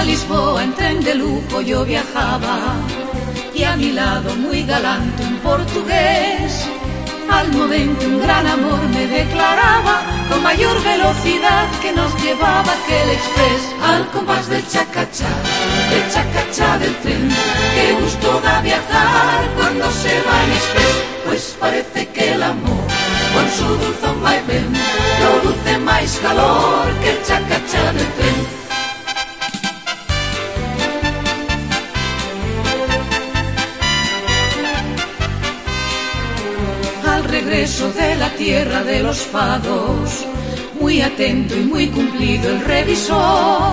de lujo yo viajaba y a mi lado muy galante un portugués. Al momento un gran amor me declaraba con mayor velocidad que nos llevaba aquel express al compás del chacachá, del chacachá del tren. Qué gusto da viajar cuando se va en express, pues parece que el amor con su dulzón vaivén produce más calor que el chacachá del tren. Regreso de la tierra de los fados. Muy atento y muy cumplido el revisor.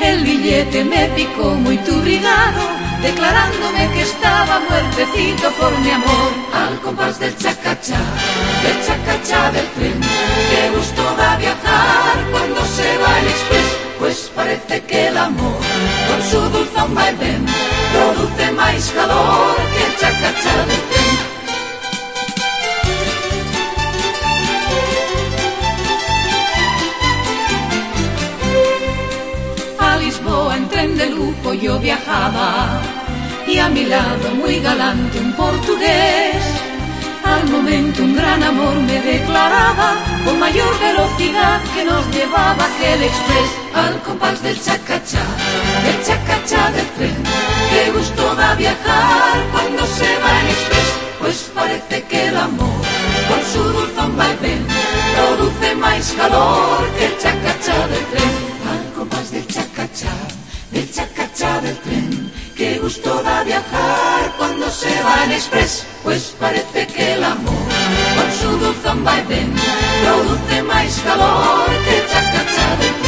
El billete me picó muy turbinado, declarándome que estaba muertecito por mi amor. Al compás del chacachá, del chacachá del tren. Qué gusto da viajar cuando se va el express, pues parece que el amor, con su dulzón vaivén, produce más calor que el chacachá del tren. Tren de lujo yo viajaba y a mi lado muy galante un portugués. Al momento un gran amor me declaraba con mayor velocidad que nos llevaba aquel express al compás del chacachá, del chacachá del tren. Qué gusto da viajar cuando se va en express, pues parece que el amor con su dulzón vaivén produce más calor del chacachá del tren. Qué gusto da viajar cuando se va en express, pues parece que el amor con su dulzón vaivén produce más calor que el chacachá del